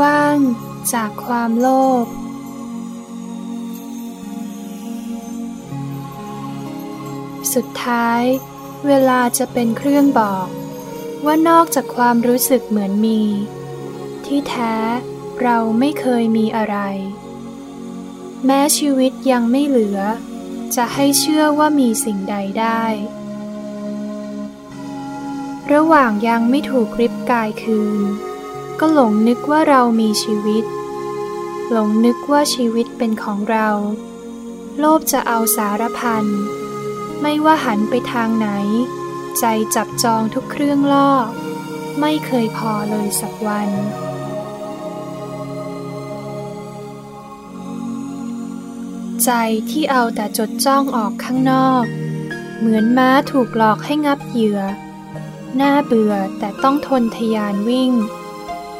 ว่างจากความโลภสุดท้าย เวลาจะเป็นเครื่องบอก ว่านอกจากความรู้สึกเหมือนมี ที่แท้เราไม่เคยมีอะไร แม้ชีวิตยังไม่เหลือ จะให้เชื่อว่ามีสิ่งใดได้ ระหว่างยังไม่ถูกริบกายคืน ก็หลงนึกว่าเรามีชีวิต หลงนึกว่าชีวิตเป็นของเรา โลภจะเอาสารพัน ไม่ว่าหันไปทางไหน ใจจับจองทุกเครื่องล่อ ไม่เคยพอเลยสักวันใจที่เอาแต่จดจ้องออกข้างนอก เหมือนม้าถูกหลอกให้งับเหยื่อ หน้าเบื่อแต่ต้องทนทยานวิ่ง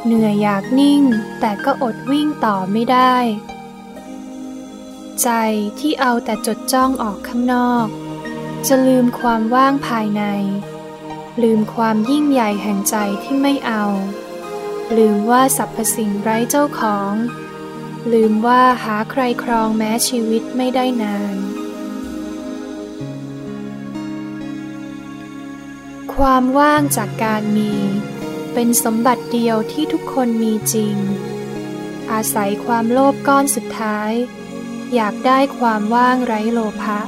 เหนื่อยอยากนิ่ง แต่ก็อดวิ่งต่อไม่ได้ ใจที่เอาแต่จดจ้องออกข้างนอก จะลืมความว่างภายใน ลืมความยิ่งใหญ่แห่งใจที่ไม่เอา ลืมว่าสรรพสิ่งไร้เจ้าของ ลืมว่าหาใครครองแม้ชีวิตไม่ได้นาน ความว่างจากการมีเป็นสมบัติ เดียวที่ทุกคนมีจริง อาศัยความโลภก้อนสุดท้าย อยากได้ความว่างไร้โลภะ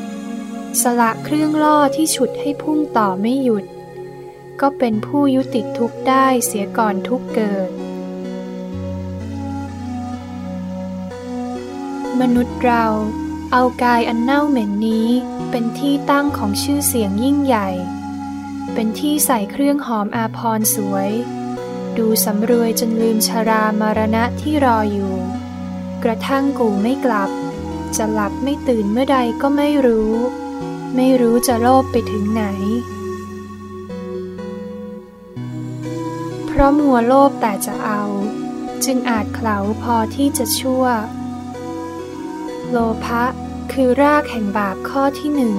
สละเครื่องล่อที่ฉุดให้พุ่งต่อไม่หยุด ก็เป็นผู้ยุติทุกข์ได้เสียก่อนทุกเกิด มนุษย์เราเอากายอันเน่าเหม็นนี้เป็นที่ตั้งของชื่อเสียงยิ่งใหญ่ เป็นที่ใส่เครื่องหอมอาพรสวย ดูสำรวยจนลืมชารามารณะที่รออยู่ กระทั่งกูไม่กลับ จะหลับไม่ตื่นเมื่อใดก็ไม่รู้ ไม่รู้จะโลภไปถึงไหน เพราะมัวโลภแต่จะเอา จึงอาจเขลาพอที่จะชั่ว โลภะคือรากแห่งบาปข้อที่หนึ่ง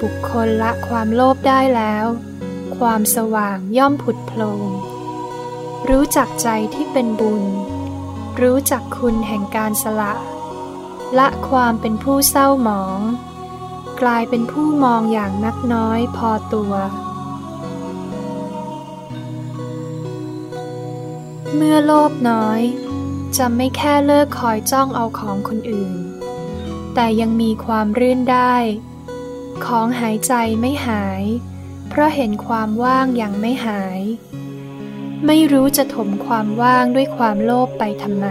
บุคคลละความโลภได้แล้ว ความสว่างย่อมผุดโพลง รู้จักใจที่เป็นบุญ รู้จักคุณแห่งการสละ ละความเป็นผู้เศร้าหมอง กลายเป็นผู้มองอย่างนักน้อยพอตัว เมื่อโลภน้อยจะไม่แค่เลิกคอยจ้องเอาของคนอื่น แต่ยังมีความรื่นได้ ของหายใจไม่หาย เพราะเห็นความว่างยังไม่หาย ไม่รู้จะถมความว่างด้วยความโลภไปทำไม